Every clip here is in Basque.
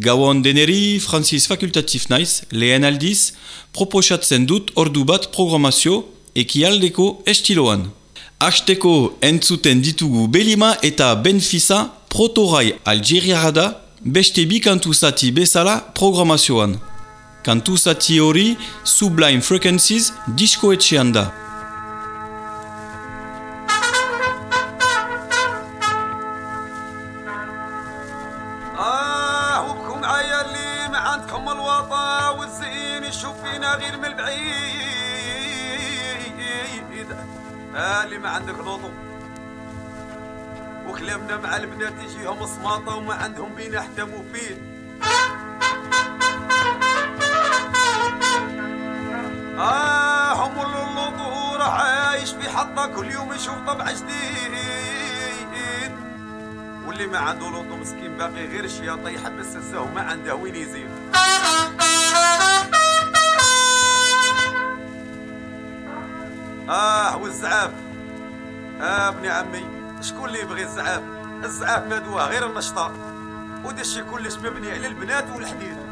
Gauan deneri, Francis fakultatif naiz, lehen aldiz, proposatzen dut ordu bat programazio ekialdeko estiloan. Azteko entzuten ditugu Belima eta Benfisa protorai Algeriara da beste bi kantu zati bezala programazioan. Kantu zati hori Sublime Frequencies disko etxean da. صماطة وما عندهم بينا حتى مفيد آه هم راح عايش في حطة كل يوم يشوف طبع جديد. واللي ما عنده لوطو مسكين باقي غير الشياطة يحبس السه وما عنده وين يزيد. آه والزعاف آه ابن عمي شكون اللي يبغي الزعاف الزعاف مدواه غير النشطة. ودا كلش مبني على البنات والحديد.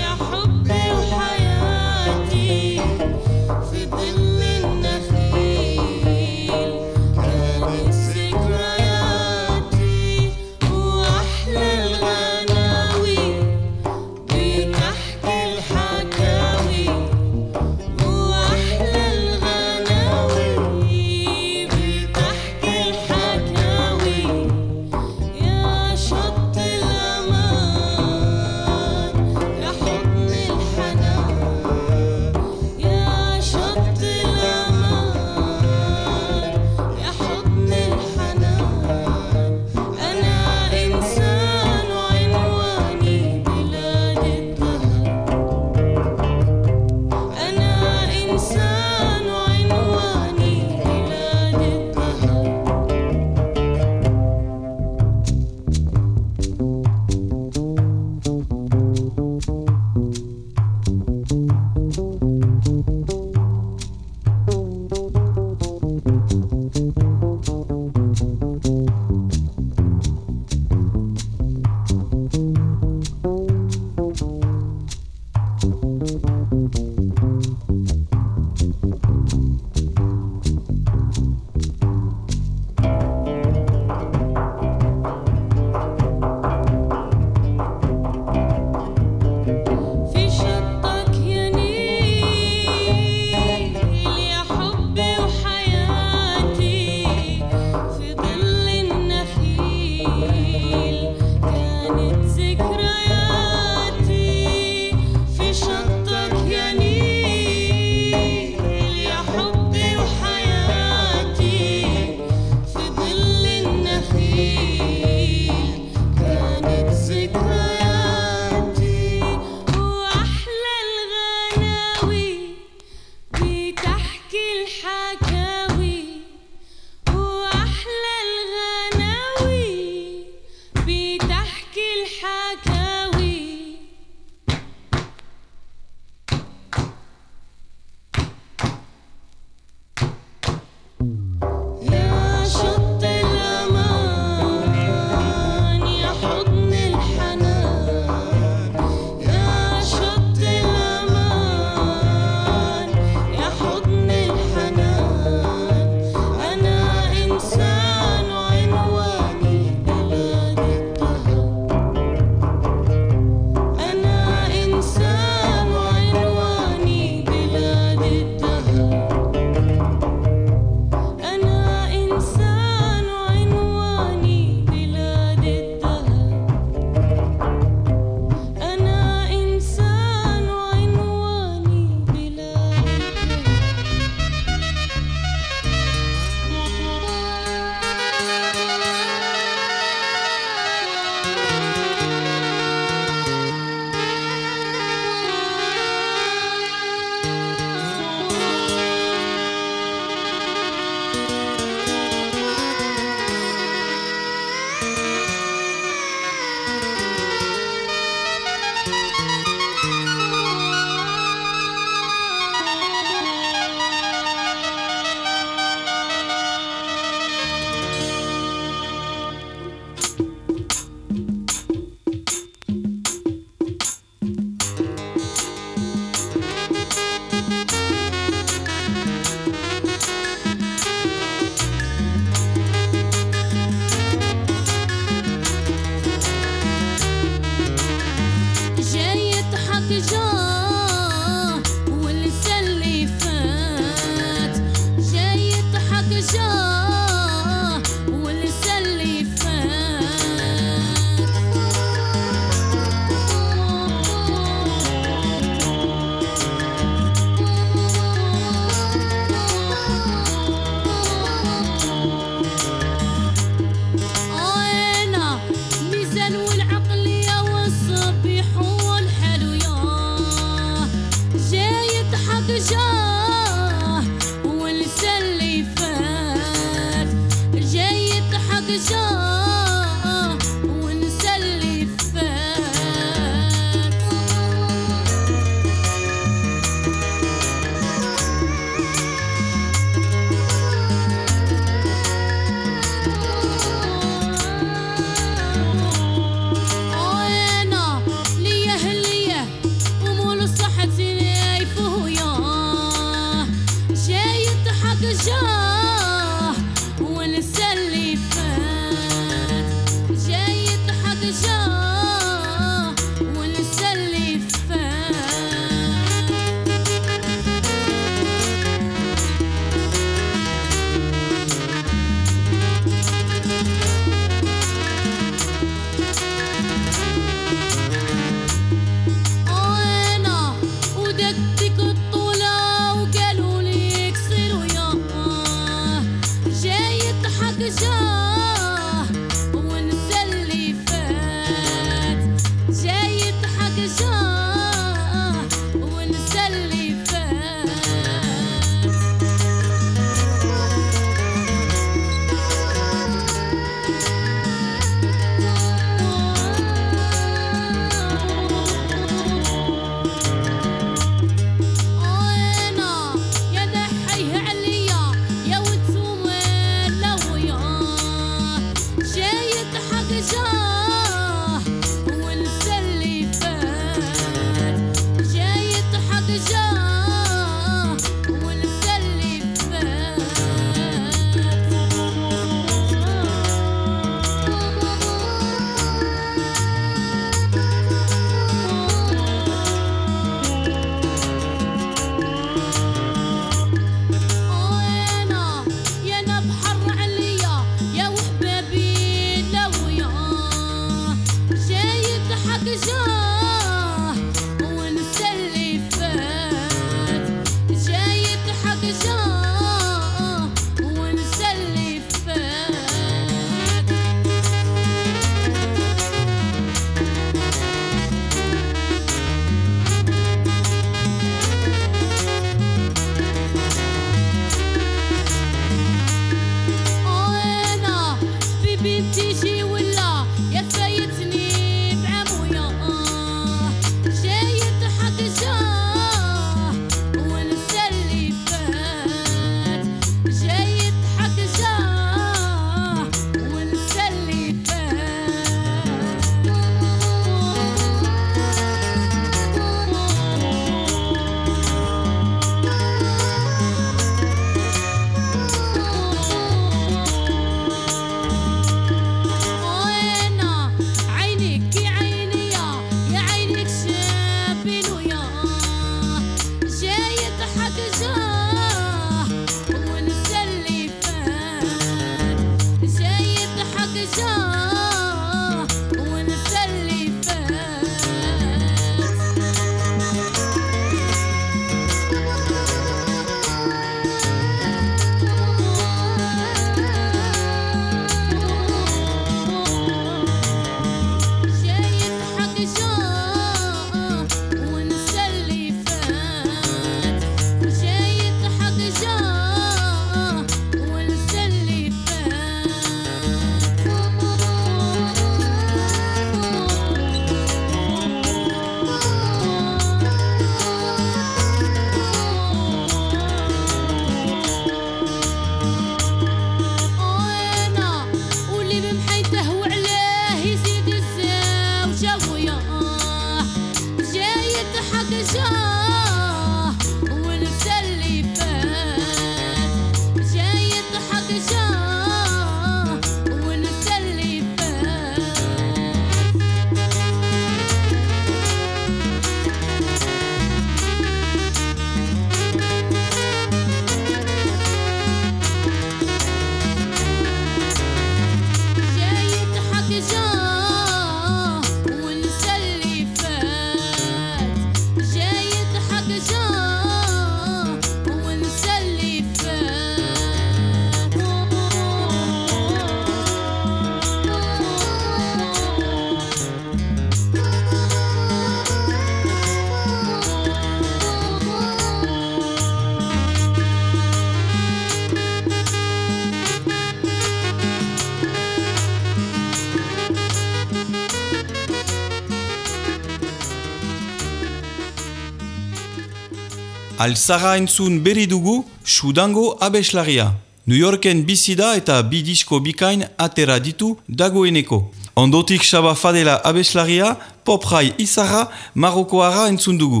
Alzara entzun berri dugu, Sudango abeslaria. New Yorken bizida eta bi disko bikain atera ditu dagoeneko. Ondotik Shaba Fadela abeslaria, poprai izarra, Marokoara entzun dugu.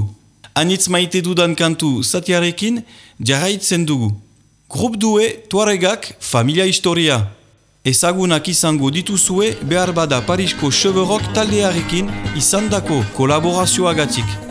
Anitz maite dudan kantu zatiarekin, jarraitzen dugu. Grup due, tuaregak, familia historia. Ezagunak izango dituzue behar bada Parisko Cheverok taldearekin izandako kolaborazioagatik.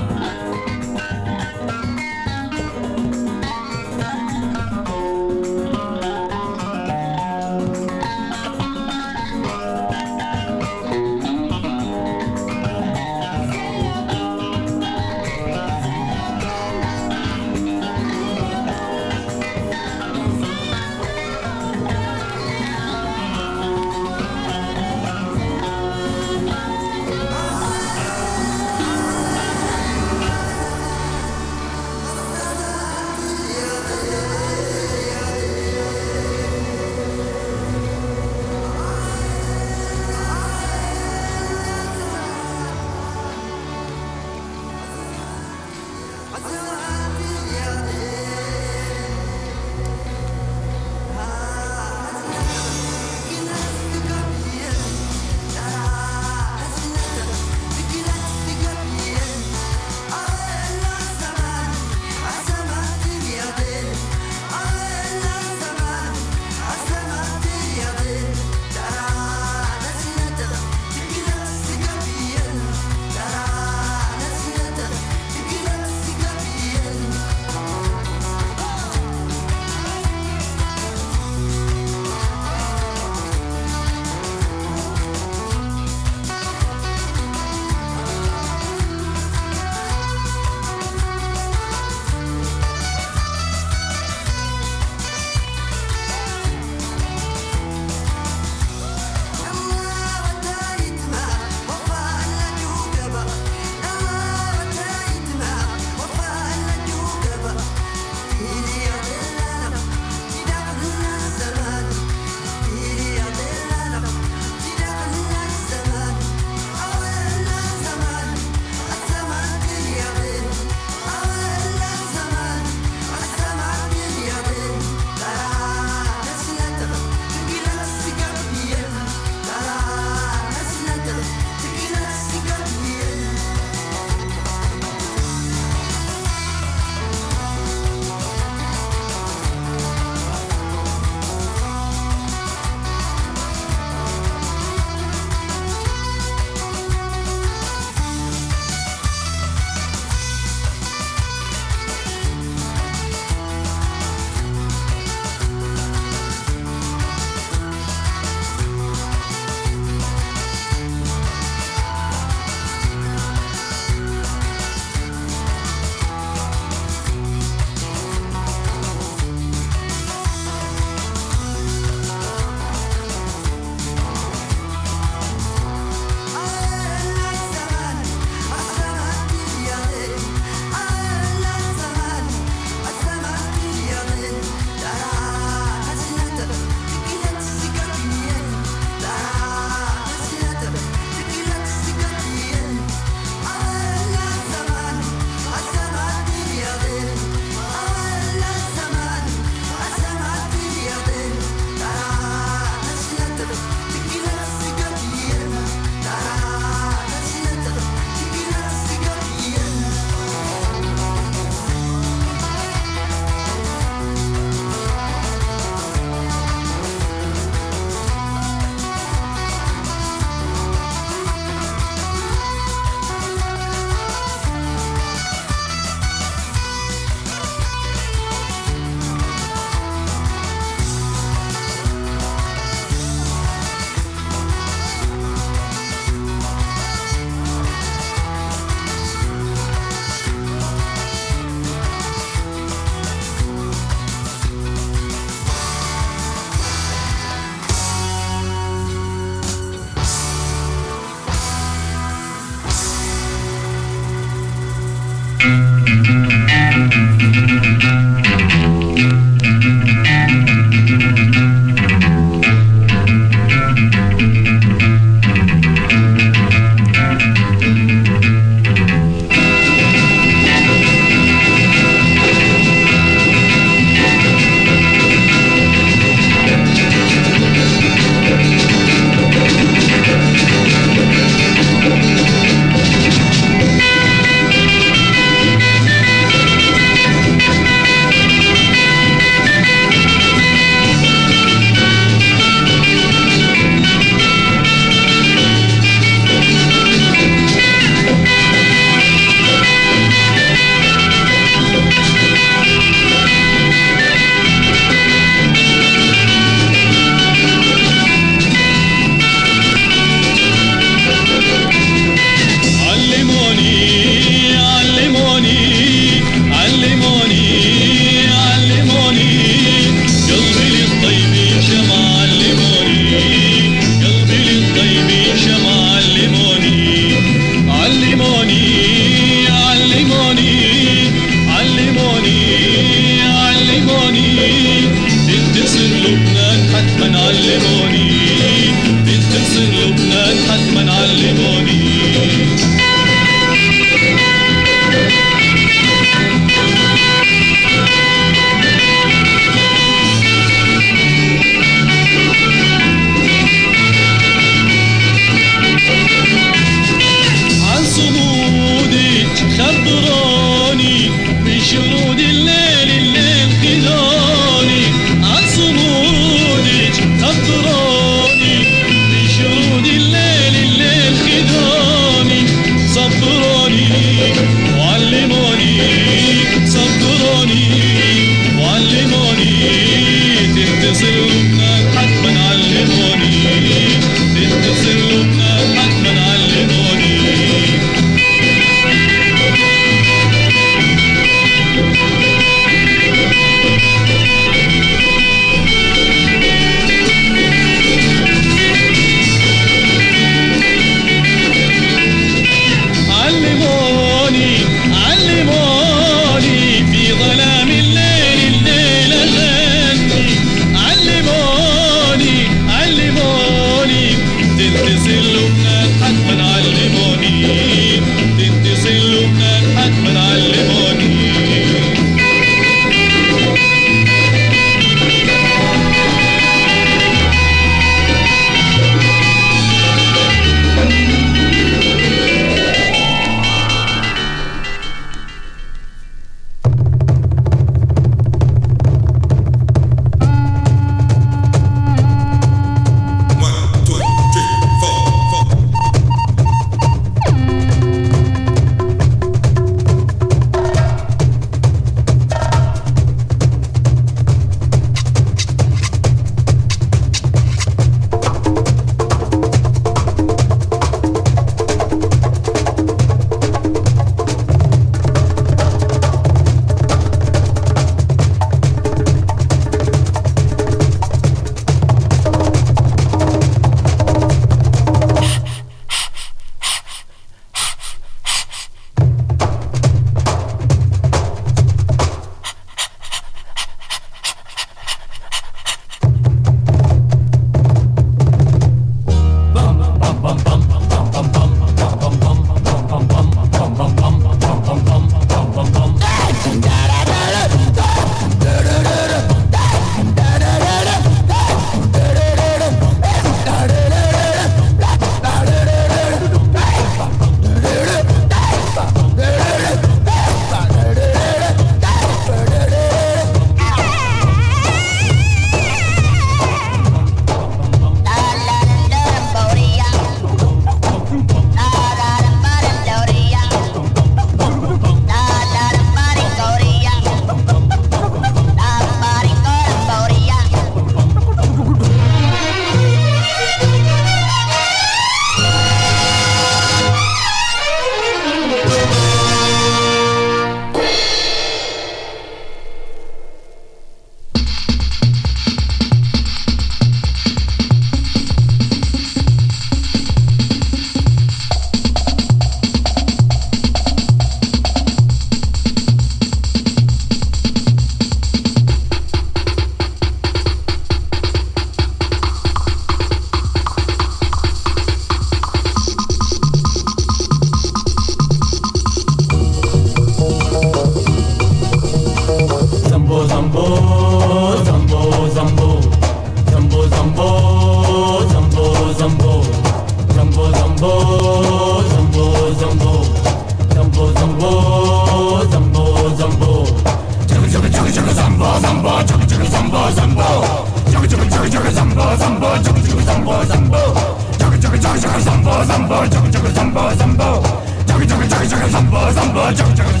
Jump, jump, jump.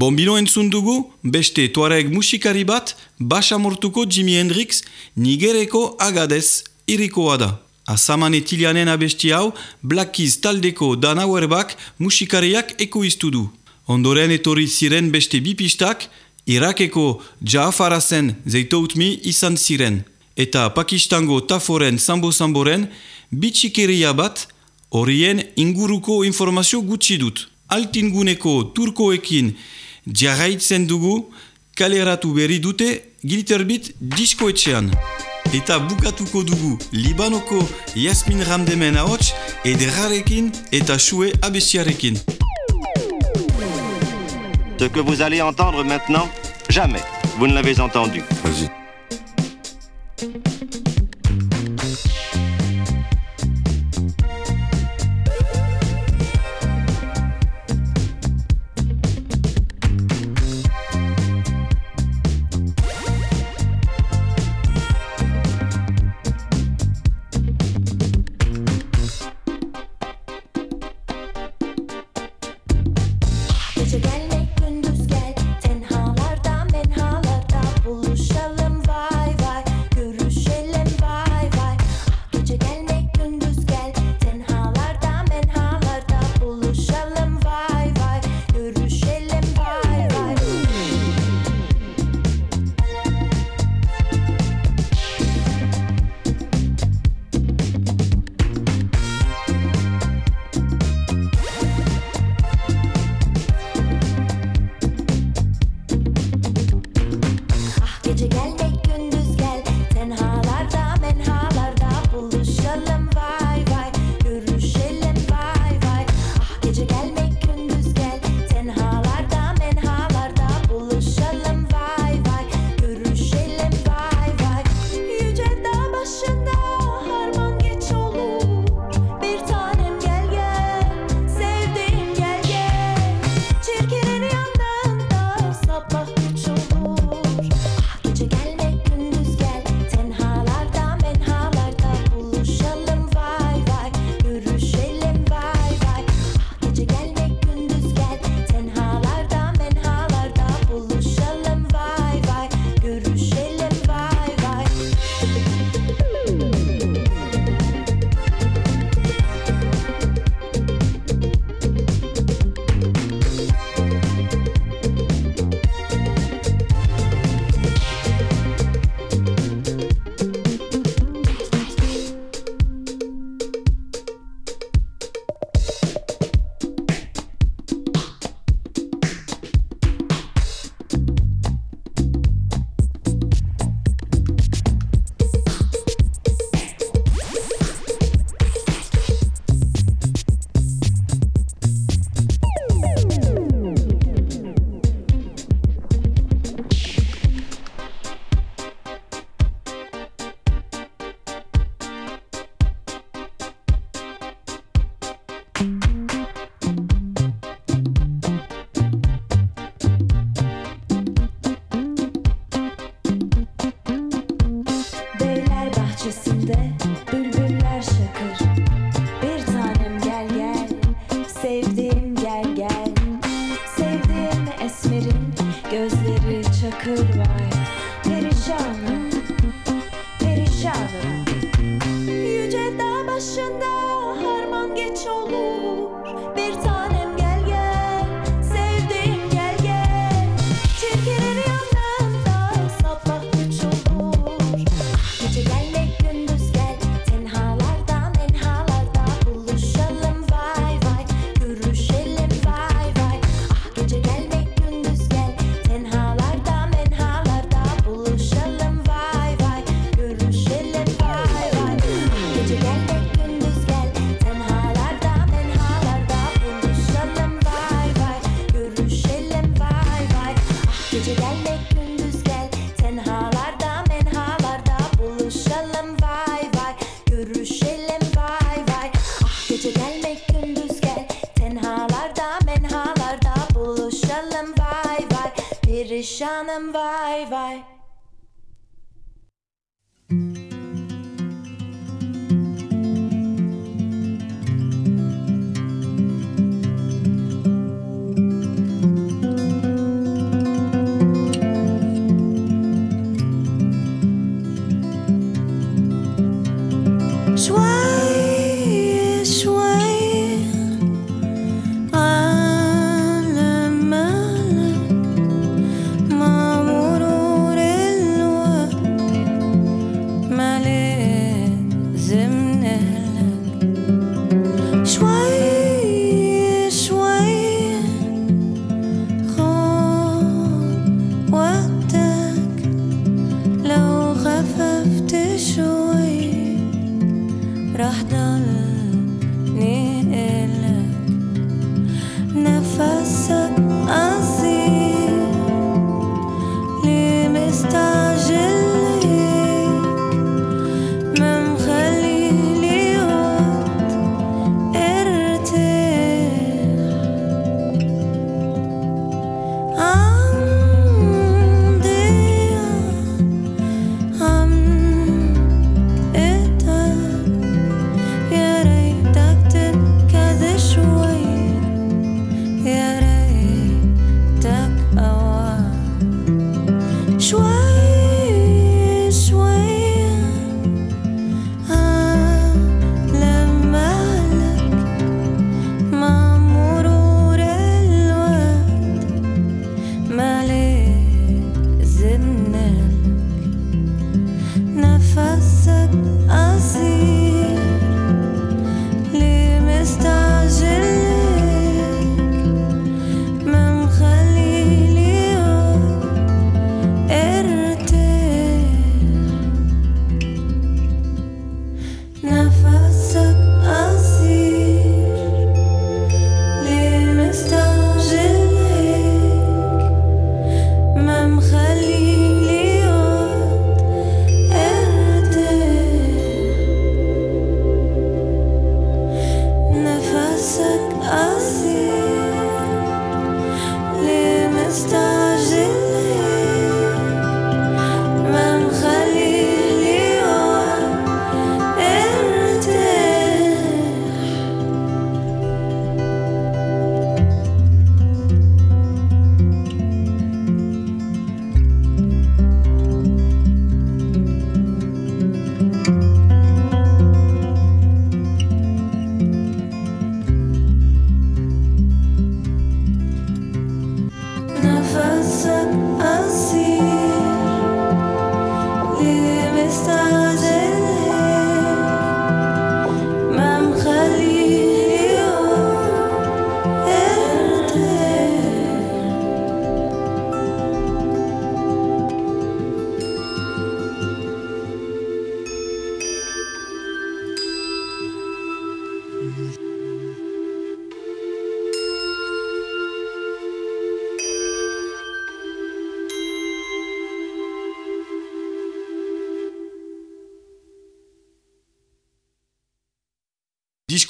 Bombino entzun dugu, beste tuareg musikari bat, basamortuko Jimi Hendrix, nigereko agadez, irikoa da. Azaman etilianen abesti hau, Black Keys taldeko Dan Auerbach musikariak ekoiztu du. Ondoren etorri ziren beste bipistak, Irakeko Jaafarazen zeitoutmi izan ziren. Eta Pakistango Taforen Sambo-Samboren bitxikeria bat horien inguruko informazio gutxi dut. Altinguneko turkoekin jarraitzen dugu kaleratu berri dute Glitterbit diskoetxean. Eta bukatuko dugu Libanoko Yasmin Ramdemen ahots ederrarekin eta sue abestiarekin. Ce que vous allez entendre maintenant, jamais vous ne l'avez entendu. Vas-y.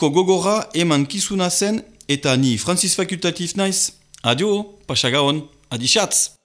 disko gogorra eman kizuna zen eta ni Francis Fakultatif naiz. Adio, pasagaon, adixatz!